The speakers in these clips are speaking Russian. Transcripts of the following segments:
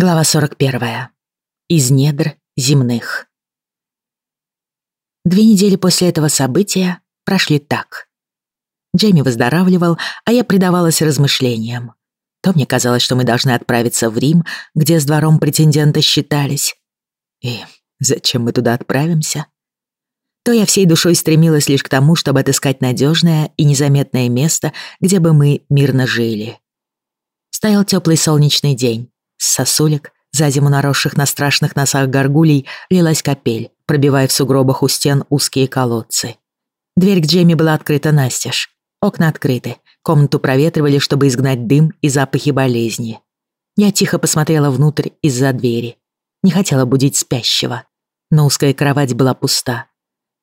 Глава 41. Из недр земных. Две недели после этого события прошли так. Джейми выздоравливал, а я предавалась размышлениям. То мне казалось, что мы должны отправиться в Рим, где с двором претендента считались. И зачем мы туда отправимся? То я всей душой стремилась лишь к тому, чтобы отыскать надежное и незаметное место, где бы мы мирно жили. Стоял теплый солнечный день. С сосулек, за зиму наросших на страшных носах горгулей, лилась капель, пробивая в сугробах у стен узкие колодцы. Дверь к Джейми была открыта настежь. Окна открыты. Комнату проветривали, чтобы изгнать дым и запахи болезни. Я тихо посмотрела внутрь из-за двери. Не хотела будить спящего. Но узкая кровать была пуста.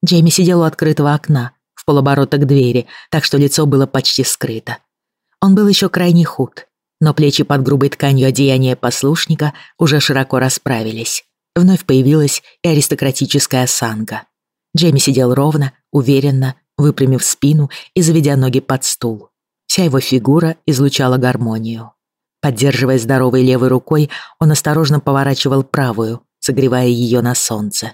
Джейми сидел у открытого окна, в полоборота к двери, так что лицо было почти скрыто. Он был еще крайне худ, но плечи под грубой тканью одеяния послушника уже широко расправились. Вновь появилась и аристократическая осанка. Джейми сидел ровно, уверенно, выпрямив спину и заведя ноги под стул. Вся его фигура излучала гармонию. Поддерживая здоровой левой рукой, он осторожно поворачивал правую, согревая ее на солнце.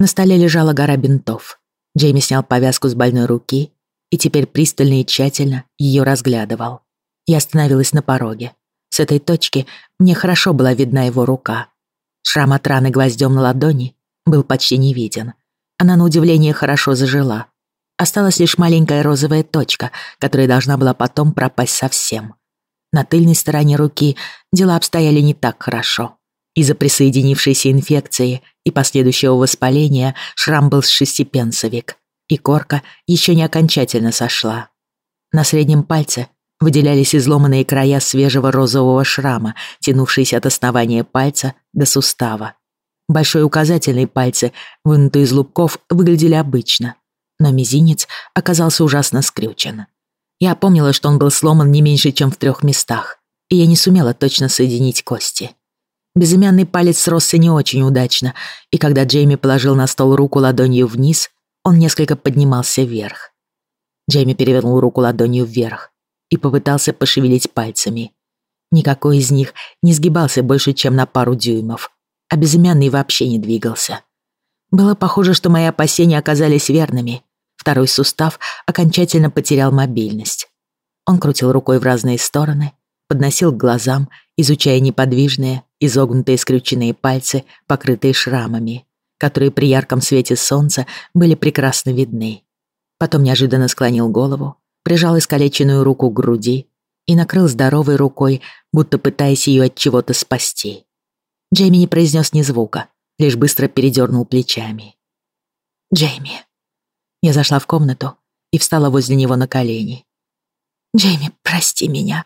На столе лежала гора бинтов. Джейми снял повязку с больной руки и теперь пристально и тщательно ее разглядывал. Я остановилась на пороге. С этой точки мне хорошо была видна его рука. Шрам от раны гвоздем на ладони был почти не виден. Она, на удивление, хорошо зажила. Осталась лишь маленькая розовая точка, которая должна была потом пропасть совсем. На тыльной стороне руки дела обстояли не так хорошо. Из-за присоединившейся инфекции и последующего воспаления шрам был с шестипенсовик, и корка еще не окончательно сошла. На среднем пальце выделялись изломанные края свежего розового шрама, тянувшиеся от основания пальца до сустава. Большой указательный пальцы, вынутые из лубков, выглядели обычно, но мизинец оказался ужасно скрючен. Я помнила, что он был сломан не меньше, чем в трех местах, и я не сумела точно соединить кости. Безымянный палец сросся не очень удачно, и когда Джейми положил на стол руку ладонью вниз, он несколько поднимался вверх. Джейми перевернул руку ладонью вверх, и попытался пошевелить пальцами. Никакой из них не сгибался больше, чем на пару дюймов, а безымянный вообще не двигался. Было похоже, что мои опасения оказались верными. Второй сустав окончательно потерял мобильность. Он крутил рукой в разные стороны, подносил к глазам, изучая неподвижные, изогнутые скрюченные пальцы, покрытые шрамами, которые при ярком свете солнца были прекрасно видны. Потом неожиданно склонил голову, прижал искалеченную руку к груди и накрыл здоровой рукой, будто пытаясь ее от чего-то спасти. Джейми не произнес ни звука, лишь быстро передернул плечами. «Джейми». Я зашла в комнату и встала возле него на колени. «Джейми, прости меня.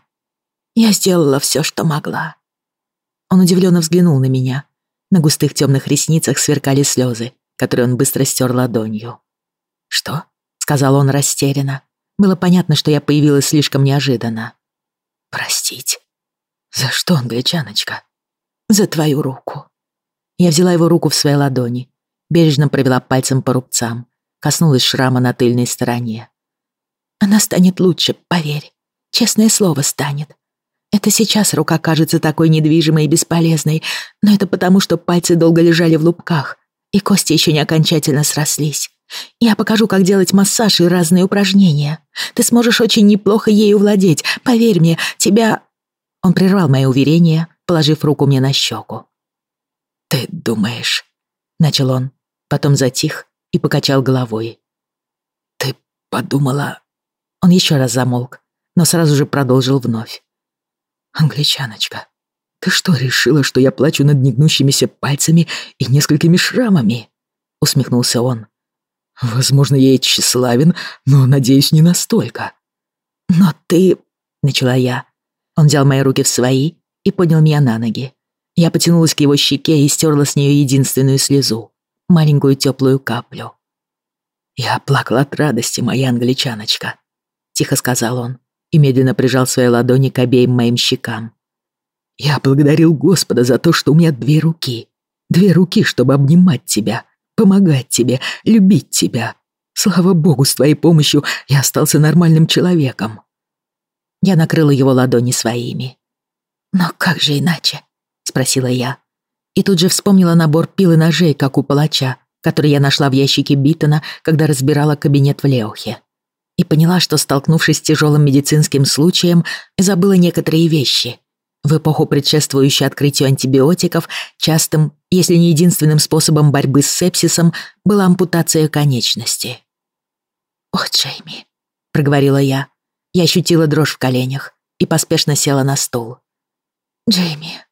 Я сделала все, что могла». Он удивленно взглянул на меня. На густых темных ресницах сверкали слезы, которые он быстро стер ладонью. «Что?» — сказал он растерянно. Было понятно, что я появилась слишком неожиданно. «Простить. За что, англичаночка?» «За твою руку». Я взяла его руку в свои ладони, бережно провела пальцем по рубцам, коснулась шрама на тыльной стороне. «Она станет лучше, поверь. Честное слово, станет. Это сейчас рука кажется такой недвижимой и бесполезной, но это потому, что пальцы долго лежали в лупках, и кости еще не окончательно срослись. Я покажу, как делать массаж и разные упражнения. Ты сможешь очень неплохо ею владеть. Поверь мне, тебя...» Он прервал мои уверения, положив руку мне на щеку. «Ты думаешь...» — начал он, потом затих и покачал головой. «Ты подумала...» Он еще раз замолк, но сразу же продолжил вновь. «Англичаночка, ты что, решила, что я плачу над негнущимися пальцами и несколькими шрамами?» — усмехнулся он. Возможно, я и тщеславен, но, надеюсь, не настолько. Но ты... Начала я. Он взял мои руки в свои и поднял меня на ноги. Я потянулась к его щеке и стерла с нее единственную слезу. Маленькую теплую каплю. «Я плакал от радости, моя англичаночка», — тихо сказал он и медленно прижал свои ладони к обеим моим щекам. «Я благодарил Господа за то, что у меня две руки. Две руки, чтобы обнимать тебя, помогать тебе, любить тебя. Слава богу, с твоей помощью я остался нормальным человеком». Я накрыла его ладони своими. «Но как же иначе?» — спросила я. И тут же вспомнила набор пил и ножей, как у палача, который я нашла в ящике Биттона, когда разбирала кабинет в Леухе. И поняла, что, столкнувшись с тяжелым медицинским случаем, забыла некоторые вещи. В эпоху, предшествующую открытию антибиотиков, частым, если не единственным способом борьбы с сепсисом, была ампутация конечности. «Ох, Джейми», — проговорила я. Я ощутила дрожь в коленях и поспешно села на стул. «Джейми,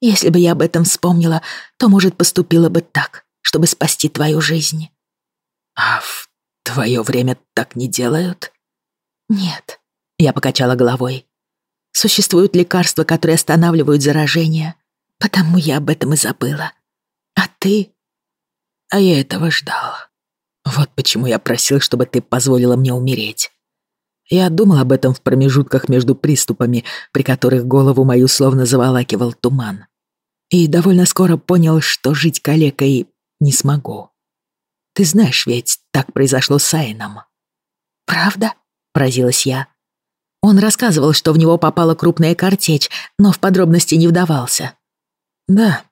если бы я об этом вспомнила, то, может, поступила бы так, чтобы спасти твою жизнь». «А в твое время так не делают?» «Нет», — я покачала головой. «Существуют лекарства, которые останавливают заражение, потому я об этом и забыла. А ты?» «А я этого ждал. Вот почему я просил, чтобы ты позволила мне умереть. Я думал об этом в промежутках между приступами, при которых голову мою словно заволакивал туман. И довольно скоро понял, что жить калекой не смогу. Ты знаешь, ведь так произошло с Айном. «Правда?» — поразилась я. Он рассказывал, что в него попала крупная картечь, но в подробности не вдавался. Да,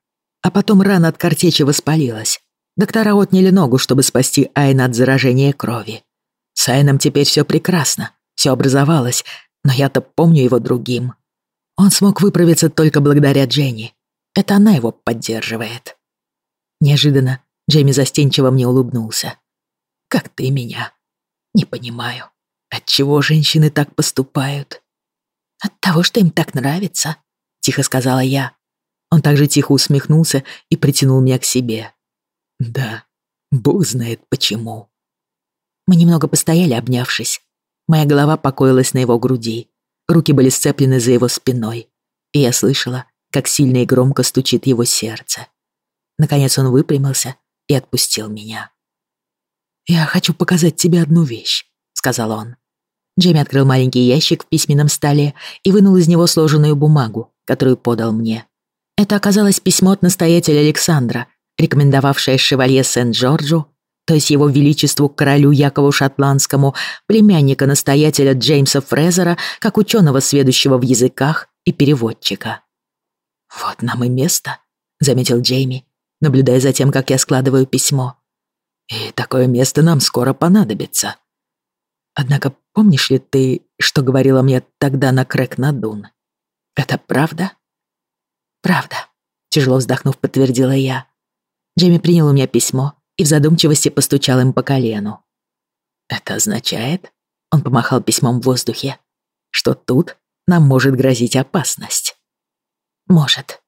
а потом рана от картечи воспалилась. Доктора отняли ногу, чтобы спасти Айна от заражения крови. С Айном теперь все прекрасно все образовалось, но я-то помню его другим. Он смог выправиться только благодаря Дженни. Это она его поддерживает. Неожиданно Джейми застенчиво мне улыбнулся. «Как ты меня? Не понимаю. Отчего женщины так поступают?» «От того, что им так нравится», — тихо сказала я. Он также тихо усмехнулся и притянул меня к себе. «Да, бог знает почему». Мы немного постояли, обнявшись, Моя голова покоилась на его груди. Руки были сцеплены за его спиной. И я слышала, как сильно и громко стучит его сердце. Наконец он выпрямился и отпустил меня. «Я хочу показать тебе одну вещь», — сказал он. Джейми открыл маленький ящик в письменном столе и вынул из него сложенную бумагу, которую подал мне. Это оказалось письмо от настоятеля Александра, рекомендовавшее шевалье Сент-Джорджу то есть его величеству королю Якову Шотландскому, племянника настоятеля Джеймса Фрезера, как ученого, сведущего в языках и переводчика. «Вот нам и место», — заметил Джейми, наблюдая за тем, как я складываю письмо. «И такое место нам скоро понадобится. Однако помнишь ли ты, что говорила мне тогда на Крэк-Надун? Это правда?» «Правда», — тяжело вздохнув, подтвердила я. Джейми принял у меня письмо, и в задумчивости постучал им по колену. «Это означает...» — он помахал письмом в воздухе, «что тут нам может грозить опасность». «Может».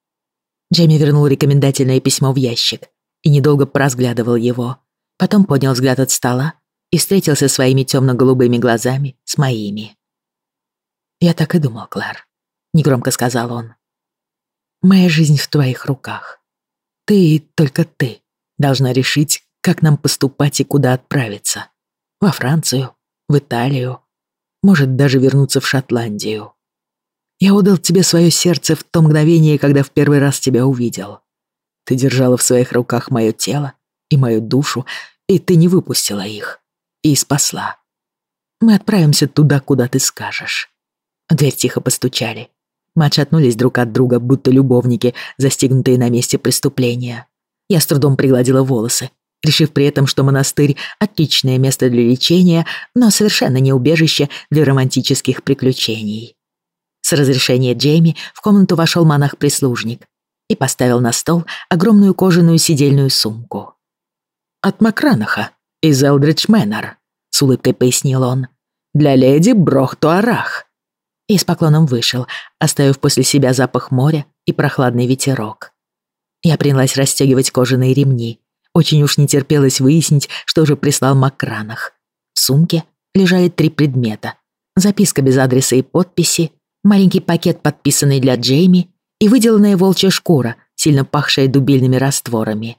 Джейми вернул рекомендательное письмо в ящик и недолго поразглядывал его. Потом поднял взгляд от стола и встретился своими темно-голубыми глазами с моими. «Я так и думал, Клэр», — негромко сказал он. «Моя жизнь в твоих руках. Ты и только ты должна решить, как нам поступать и куда отправиться. Во Францию, в Италию, может даже вернуться в Шотландию. Я отдал тебе свое сердце в то мгновение, когда в первый раз тебя увидел. Ты держала в своих руках мое тело и мою душу, и ты не выпустила их. И спасла. Мы отправимся туда, куда ты скажешь. Дверь тихо постучали. Мы отшатнулись друг от друга, будто любовники, застигнутые на месте преступления. Я с трудом пригладила волосы, решив при этом, что монастырь — отличное место для лечения, но совершенно не убежище для романтических приключений. С разрешения Джейми в комнату вошел монах-прислужник и поставил на стол огромную кожаную сидельную сумку. «От Макранаха, из Элдридж Мэннер», — с улыбкой пояснил он, — «для леди Брохтуарах». И с поклоном вышел, оставив после себя запах моря и прохладный ветерок. Я принялась расстегивать кожаные ремни. Очень уж не терпелось выяснить, что же прислал Макранах. В сумке лежали три предмета. Записка без адреса и подписи, маленький пакет, подписанный для Джейми, и выделанная волчья шкура, сильно пахшая дубильными растворами.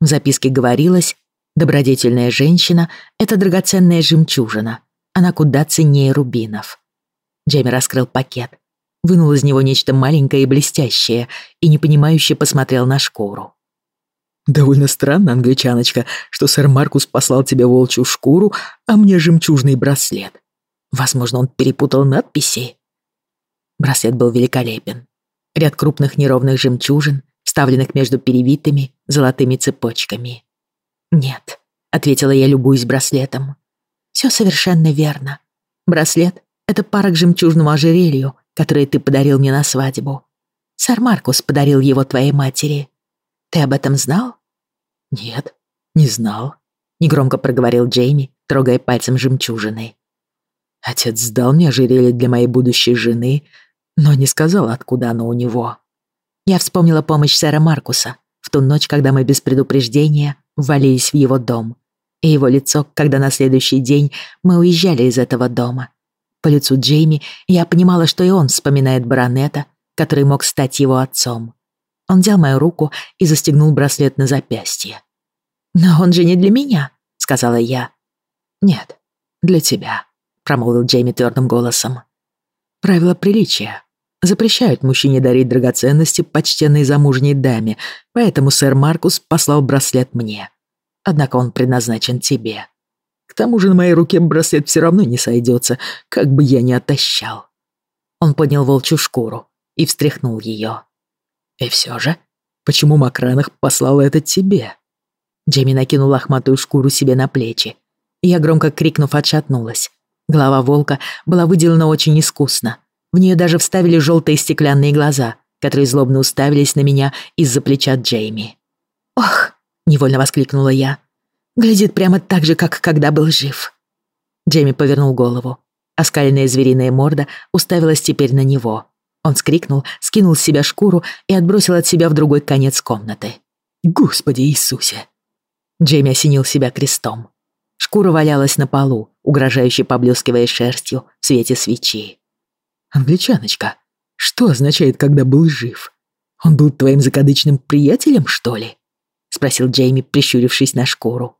В записке говорилось, добродетельная женщина — это драгоценная жемчужина. Она куда ценнее рубинов. Джейми раскрыл пакет вынул из него нечто маленькое и блестящее и непонимающе посмотрел на шкуру. «Довольно странно, англичаночка, что сэр Маркус послал тебе волчью шкуру, а мне жемчужный браслет. Возможно, он перепутал надписи?» Браслет был великолепен. ряд крупных неровных жемчужин, вставленных между перевитыми золотыми цепочками. «Нет», — ответила я, любуясь браслетом. «Все совершенно верно. Браслет — это пара к жемчужному ожерелью, которое ты подарил мне на свадьбу. Сэр Маркус подарил его твоей матери. Ты об этом знал?» «Нет, не знал», — негромко проговорил Джейми, трогая пальцем жемчужины. «Отец сдал мне ожерелье для моей будущей жены, но не сказал, откуда оно у него». Я вспомнила помощь сэра Маркуса в ту ночь, когда мы без предупреждения ввалились в его дом, и его лицо, когда на следующий день мы уезжали из этого дома. По лицу Джейми я понимала, что и он вспоминает баронета, который мог стать его отцом. Он взял мою руку и застегнул браслет на запястье. «Но он же не для меня», — сказала я. «Нет, для тебя», — промолвил Джейми твердым голосом. «Правила приличия запрещают мужчине дарить драгоценности почтенной замужней даме, поэтому сэр Маркус послал браслет мне. Однако он предназначен тебе. К тому же на моей руке браслет все равно не сойдется, как бы я ни отощал». Он поднял волчью шкуру и встряхнул ее. «И все же, почему Макранах послал это тебе?» Джейми накинул лохматую шкуру себе на плечи. Я, громко крикнув, отшатнулась. Голова волка была выделана очень искусно. В нее даже вставили желтые стеклянные глаза, которые злобно уставились на меня из-за плеча Джейми. «Ох!» — невольно воскликнула я. «Глядит прямо так же, как когда был жив». Джейми повернул голову. Оскаленная звериная морда уставилась теперь на него. Он скрикнул, скинул с себя шкуру и отбросил от себя в другой конец комнаты. «Господи Иисусе!» Джейми осенил себя крестом. Шкура валялась на полу, угрожающе поблескивая шерстью в свете свечи. «Англичаночка, что означает, когда был жив? Он был твоим закадычным приятелем, что ли?» — спросил Джейми, прищурившись на шкуру.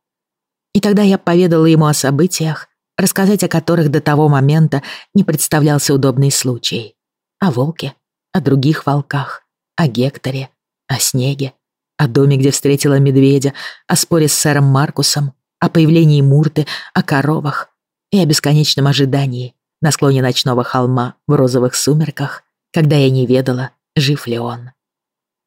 И тогда я поведала ему о событиях, рассказать о которых до того момента не представлялся удобный случай. О волке, о других волках, о Гекторе, о снеге, о доме, где встретила медведя, о споре с сэром Маркусом, о появлении Мурты, о коровах и о бесконечном ожидании на склоне ночного холма в розовых сумерках, когда я не ведала, жив ли он.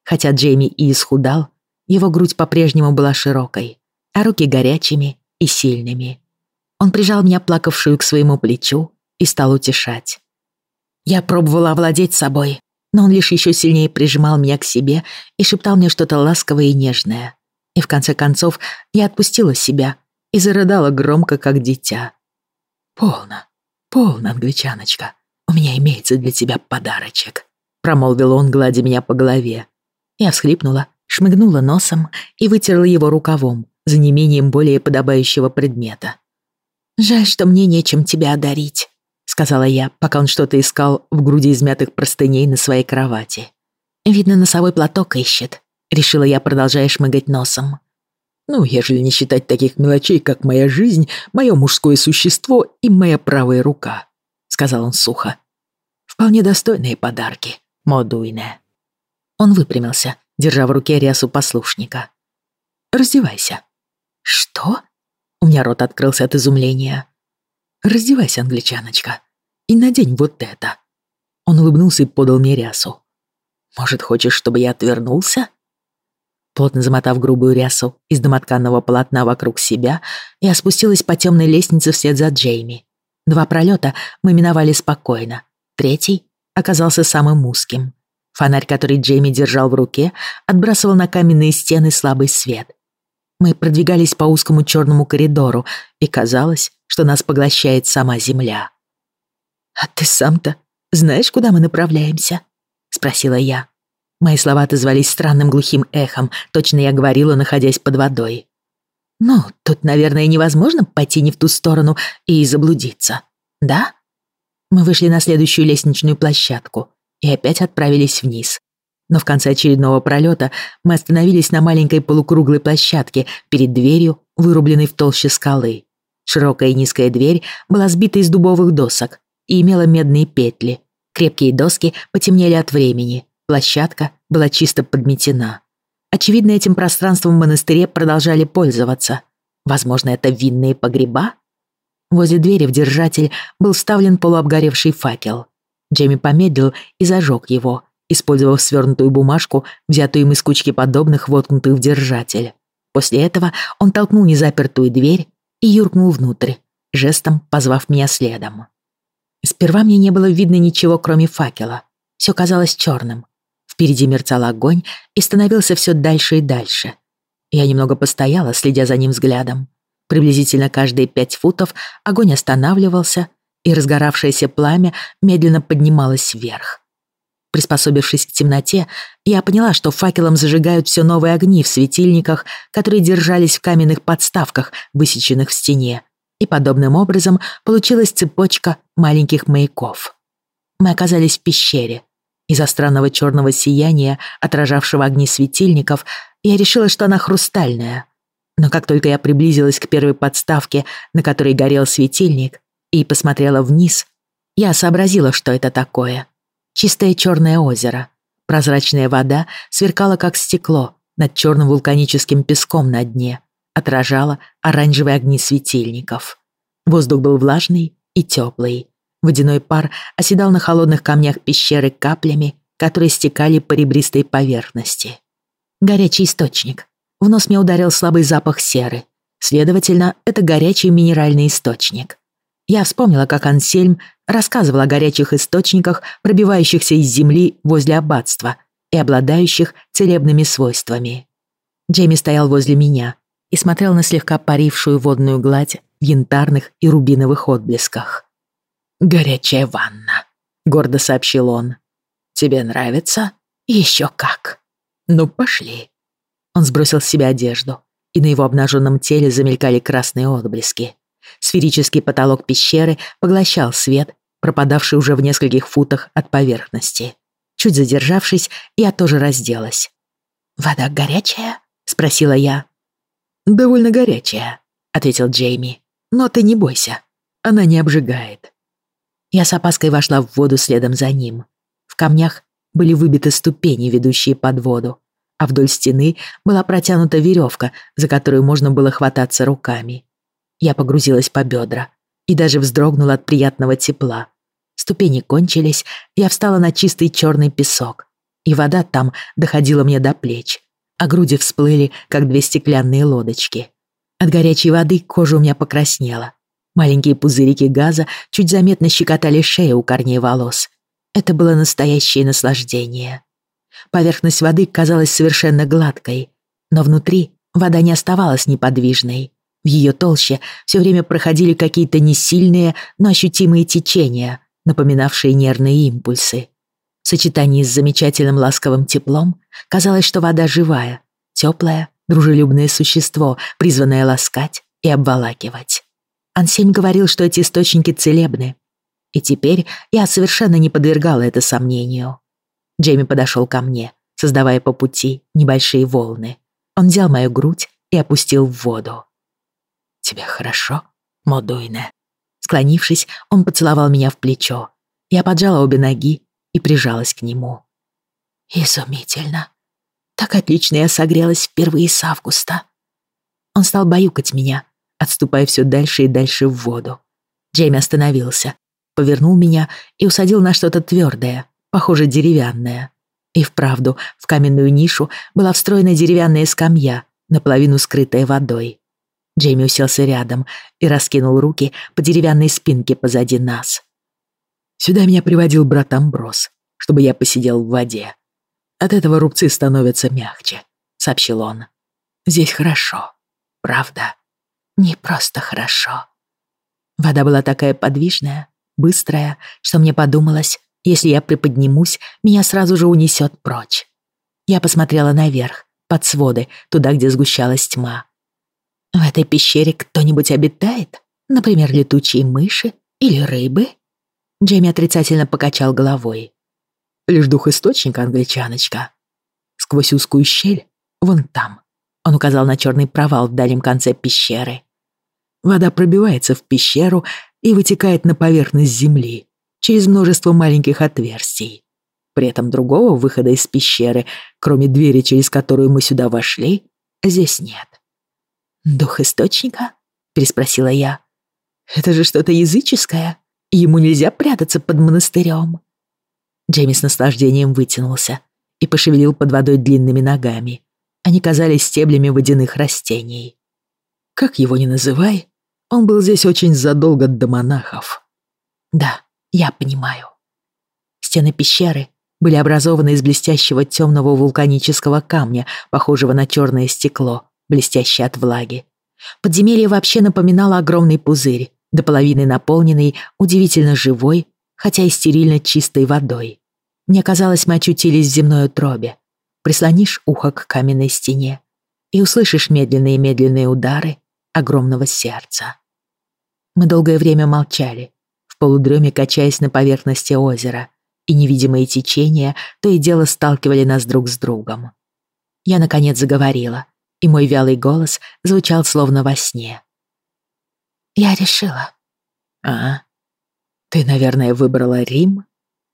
Хотя Джейми и исхудал, его грудь по-прежнему была широкой, а руки горячими и сильными. Он прижал меня плакавшую к своему плечу и стал утешать. Я пробовала овладеть собой, но он лишь еще сильнее прижимал меня к себе и шептал мне что-то ласковое и нежное. И в конце концов я отпустила себя и зарыдала громко, как дитя. «Полно, полно, англичаночка. У меня имеется для тебя подарочек», — промолвил он, гладя меня по голове. Я всхлипнула, шмыгнула носом и вытерла его рукавом за неимением более подобающего предмета. «Жаль, что мне нечем тебя одарить», сказала я, пока он что-то искал в груди измятых простыней на своей кровати. «Видно, носовой платок ищет», — решила я, продолжая шмыгать носом. «Ну, ежели не считать таких мелочей, как моя жизнь, мое мужское существо и моя правая рука», — сказал он сухо. «Вполне достойные подарки, Модуйне». Он выпрямился, держа в руке рясу послушника. «Раздевайся». «Что?» У меня рот открылся от изумления. «Раздевайся, англичаночка и надень вот это». Он улыбнулся и подал мне рясу. «Может, хочешь, чтобы я отвернулся?» Плотно замотав грубую рясу из домотканного полотна вокруг себя, я спустилась по темной лестнице вслед за Джейми. Два пролета мы миновали спокойно. Третий оказался самым узким. Фонарь, который Джейми держал в руке, отбрасывал на каменные стены слабый свет. Мы продвигались по узкому черному коридору, и казалось, что нас поглощает сама земля. «А ты сам-то знаешь, куда мы направляемся?» — спросила я. Мои слова отозвались странным глухим эхом, точно я говорила, находясь под водой. «Ну, тут, наверное, невозможно пойти не в ту сторону и заблудиться, да?» Мы вышли на следующую лестничную площадку и опять отправились вниз. Но в конце очередного пролета мы остановились на маленькой полукруглой площадке перед дверью, вырубленной в толще скалы. Широкая и низкая дверь была сбита из дубовых досок и имела медные петли. Крепкие доски потемнели от времени. Площадка была чисто подметена. Очевидно, этим пространством в монастыре продолжали пользоваться. Возможно, это винные погреба? Возле двери в держатель был вставлен полуобгоревший факел. Джейми помедлил и зажег его, использовав свернутую бумажку, взятую им из кучки подобных, воткнутых в держатель. После этого он толкнул незапертую дверь и юркнул внутрь, жестом позвав меня следом. Сперва мне не было видно ничего, кроме факела. Все казалось черным. Впереди мерцал огонь и становился все дальше и дальше. Я немного постояла, следя за ним взглядом. Приблизительно каждые пять футов огонь останавливался, и разгоравшееся пламя медленно поднималось вверх. Приспособившись к темноте, я поняла, что факелом зажигают все новые огни в светильниках, которые держались в каменных подставках, высеченных в стене, и подобным образом получилась цепочка маленьких маяков. Мы оказались в пещере. Из-за странного черного сияния, отражавшего огни светильников, я решила, что она хрустальная. Но как только я приблизилась к первой подставке, на которой горел светильник, и посмотрела вниз, я сообразила, что это такое. Чистое черное озеро. Прозрачная вода сверкала, как стекло, над черным вулканическим песком на дне, отражала оранжевые огни светильников. Воздух был влажный и теплый. Водяной пар оседал на холодных камнях пещеры каплями, которые стекали по ребристой поверхности. Горячий источник. В нос мне ударил слабый запах серы. Следовательно, это горячий минеральный источник. Я вспомнила, как Ансельм рассказывал о горячих источниках, пробивающихся из земли возле аббатства и обладающих целебными свойствами. Джейми стоял возле меня и смотрел на слегка парившую водную гладь в янтарных и рубиновых отблесках. «Горячая ванна», — гордо сообщил он. «Тебе нравится? Еще как. Ну, пошли». Он сбросил с себя одежду, и на его обнаженном теле замелькали красные отблески. Сферический потолок пещеры поглощал свет, пропадавший уже в нескольких футах от поверхности. Чуть задержавшись, я тоже разделась. «Вода горячая?» — спросила я. «Довольно горячая», — ответил Джейми. «Но ты не бойся, она не обжигает». Я с опаской вошла в воду следом за ним. В камнях были выбиты ступени, ведущие под воду, а вдоль стены была протянута веревка, за которую можно было хвататься руками. Я погрузилась по бедра и даже вздрогнула от приятного тепла. Ступени кончились, я встала на чистый черный песок, и вода там доходила мне до плеч, а груди всплыли, как две стеклянные лодочки. От горячей воды кожа у меня покраснела. Маленькие пузырики газа чуть заметно щекотали шею у корней волос. Это было настоящее наслаждение. Поверхность воды казалась совершенно гладкой, но внутри вода не оставалась неподвижной. В ее толще все время проходили какие-то несильные, но ощутимые течения, напоминавшие нервные импульсы. В сочетании с замечательным ласковым теплом казалось, что вода живая, теплое, дружелюбное существо, призванное ласкать и обволакивать. Ансельм говорил, что эти источники целебны. И теперь я совершенно не подвергала это сомнению. Джейми подошел ко мне, создавая по пути небольшие волны. Он взял мою грудь и опустил в воду. «Тебе хорошо, Модуйне?» Склонившись, он поцеловал меня в плечо. Я поджала обе ноги и прижалась к нему. «Изумительно. Так отлично я согрелась впервые с августа». Он стал баюкать меня, отступая все дальше и дальше в воду. Джейми остановился, повернул меня и усадил на что-то твердое, похоже, деревянное. И вправду, в каменную нишу была встроена деревянная скамья, наполовину скрытая водой. Джейми уселся рядом и раскинул руки по деревянной спинке позади нас. «Сюда меня приводил брат Амброс, чтобы я посидел в воде. От этого рубцы становятся мягче», — сообщил он. «Здесь хорошо, правда? Не просто хорошо». Вода была такая подвижная, быстрая, что мне подумалось, если я приподнимусь, меня сразу же унесет прочь. Я посмотрела наверх, под своды, туда, где сгущалась тьма. В этой пещере кто-нибудь обитает? Например, летучие мыши или рыбы?» Джейми отрицательно покачал головой. «Лишь дух источника, англичаночка. Сквозь узкую щель, вон там». Он указал на черный провал в дальнем конце пещеры. Вода пробивается в пещеру и вытекает на поверхность земли через множество маленьких отверстий. При этом другого выхода из пещеры, кроме двери, через которую мы сюда вошли, здесь нет. «Дух источника?» — переспросила я. «Это же что-то языческое. Ему нельзя прятаться под монастырем». Джейми с наслаждением вытянулся и пошевелил под водой длинными ногами. Они казались стеблями водяных растений. Как его ни называй, он был здесь очень задолго до монахов. Да, я понимаю. Стены пещеры были образованы из блестящего темного вулканического камня, похожего на черное стекло, блестящее от влаги. Подземелье вообще напоминало огромный пузырь, до половины наполненный удивительно живой, хотя и стерильно чистой водой. Мне казалось, мы очутились в земной утробе. Прислонишь ухо к каменной стене и услышишь медленные-медленные удары огромного сердца. Мы долгое время молчали, в полудреме качаясь на поверхности озера, и невидимые течения то и дело сталкивали нас друг с другом. Я, наконец, заговорила, и мой вялый голос звучал словно во сне. «Я решила». «А? Ты, наверное, выбрала Рим?»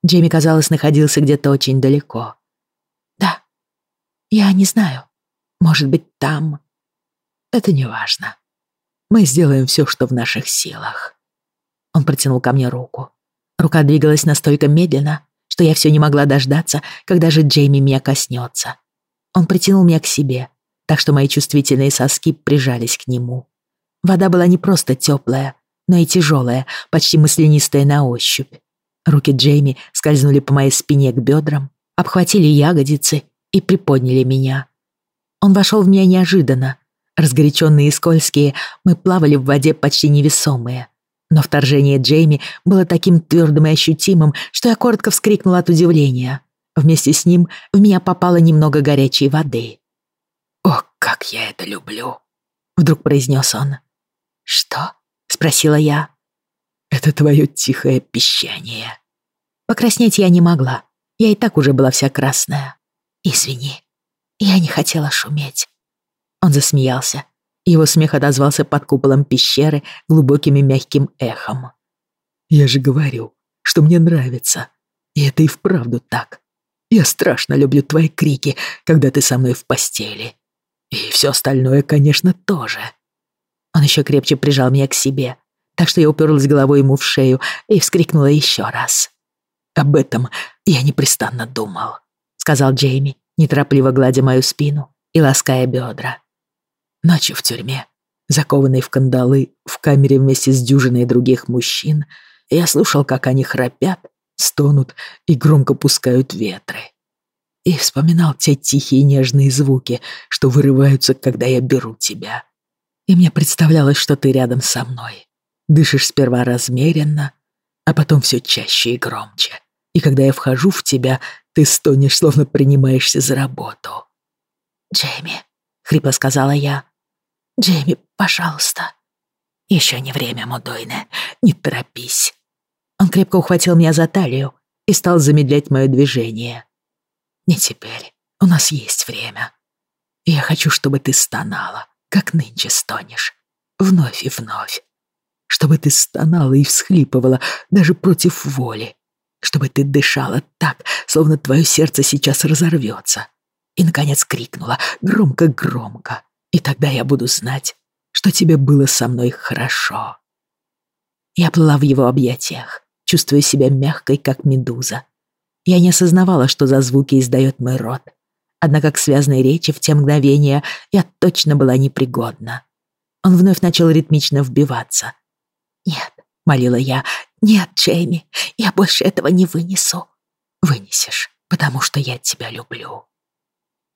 Джейми, казалось, находился где-то очень далеко. «Да. Я не знаю. Может быть, там...» «Это не важно. Мы сделаем все, что в наших силах». Он протянул ко мне руку. Рука двигалась настолько медленно, что я все не могла дождаться, когда же Джейми меня коснется. Он притянул меня к себе, так что мои чувствительные соски прижались к нему. Вода была не просто теплая, но и тяжелая, почти маслянистая на ощупь. Руки Джейми скользнули по моей спине к бедрам, обхватили ягодицы и приподняли меня. Он вошел в меня неожиданно. Разгоряченные и скользкие, мы плавали в воде почти невесомые. Но вторжение Джейми было таким твердым и ощутимым, что я коротко вскрикнула от удивления. Вместе с ним в меня попало немного горячей воды. «Ох, как я это люблю!» — вдруг произнес он. «Что?» — спросила я. «Это твое тихое пищание». Покраснеть я не могла. Я и так уже была вся красная. «Извини, я не хотела шуметь». Он засмеялся. Его смех отозвался под куполом пещеры глубоким и мягким эхом. «Я же говорю, что мне нравится. И это и вправду так. Я страшно люблю твои крики, когда ты со мной в постели. И все остальное, конечно, тоже». Он еще крепче прижал меня к себе, так что я уперлась головой ему в шею и вскрикнула еще раз. «Об этом я непрестанно думал», — сказал Джейми, неторопливо гладя мою спину и лаская бедра. Ночью в тюрьме, закованный в кандалы, в камере вместе с дюжиной других мужчин, я слушал, как они храпят, стонут и громко пускают ветры. И вспоминал те тихие нежные звуки, что вырываются, когда я беру тебя. И мне представлялось, что ты рядом со мной. Дышишь сперва размеренно, а потом все чаще и громче. И когда я вхожу в тебя, ты стонешь, словно принимаешься за работу. «Джейми», — хрипло сказала я, «Джейми, пожалуйста». «Еще не время, Мудойне, не торопись». Он крепко ухватил меня за талию и стал замедлять мое движение. «Не теперь. У нас есть время. Я хочу, чтобы ты стонала, как нынче стонешь. Вновь и вновь. Чтобы ты стонала и всхлипывала даже против воли. Чтобы ты дышала так, словно твое сердце сейчас разорвется. И, наконец, крикнула громко-громко и тогда я буду знать, что тебе было со мной хорошо. Я плыла в его объятиях, чувствуя себя мягкой, как медуза. Я не осознавала, что за звуки издает мой рот. Однако к связной речи в те мгновения я точно была непригодна. Он вновь начал ритмично вбиваться. «Нет», — молила я, — «нет, Джейми, я больше этого не вынесу». «Вынесешь, потому что я тебя люблю».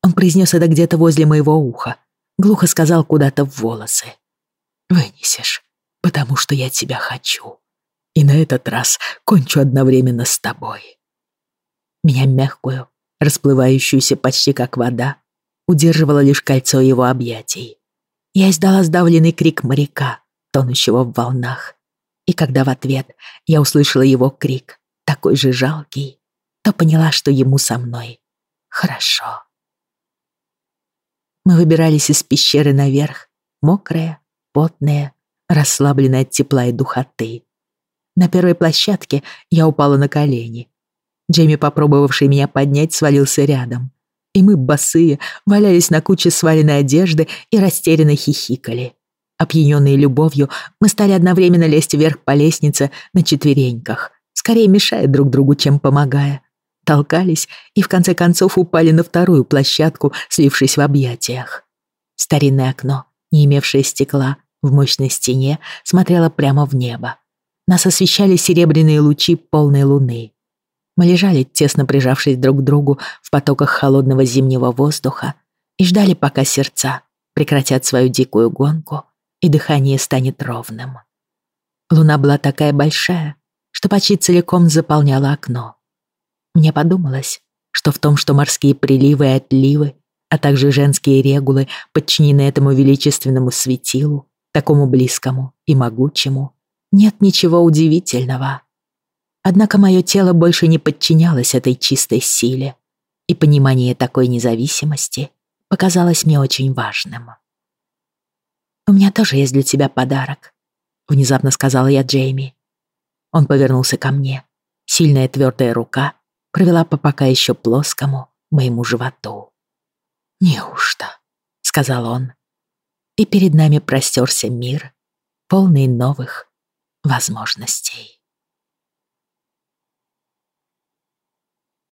Он произнес это где-то возле моего уха, глухо сказал куда-то в волосы. «Вынесешь, потому что я тебя хочу. И на этот раз кончу одновременно с тобой». Меня мягкую, расплывающуюся почти как вода, удерживало лишь кольцо его объятий. Я издала сдавленный крик моряка, тонущего в волнах. И когда в ответ я услышала его крик, такой же жалкий, то поняла, что ему со мной хорошо. Мы выбирались из пещеры наверх, мокрые, потные, расслабленные от тепла и духоты. На первой площадке я упала на колени. Джейми, попробовавший меня поднять, свалился рядом. И мы, босые, валялись на куче сваленной одежды и растерянно хихикали. Опьянённые любовью, мы стали одновременно лезть вверх по лестнице на четвереньках, скорее мешая друг другу, чем помогая. Толкались и в конце концов упали на вторую площадку, слившись в объятиях. Старинное окно, не имевшее стекла, в мощной стене смотрело прямо в небо. Нас освещали серебряные лучи полной луны. Мы лежали, тесно прижавшись друг к другу в потоках холодного зимнего воздуха и ждали, пока сердца прекратят свою дикую гонку и дыхание станет ровным. Луна была такая большая, что почти целиком заполняла окно. Мне подумалось, что в том, что морские приливы и отливы, а также женские регулы подчинены этому величественному светилу, такому близкому и могучему, нет ничего удивительного. Однако мое тело больше не подчинялось этой чистой силе, и понимание такой независимости показалось мне очень важным. «У меня тоже есть для тебя подарок», — внезапно сказала я Джейми. Он повернулся ко мне. Сильная твердая рука провела по пока еще плоскому моему животу. «Неужто?» — сказал он. И перед нами простерся мир, полный новых возможностей.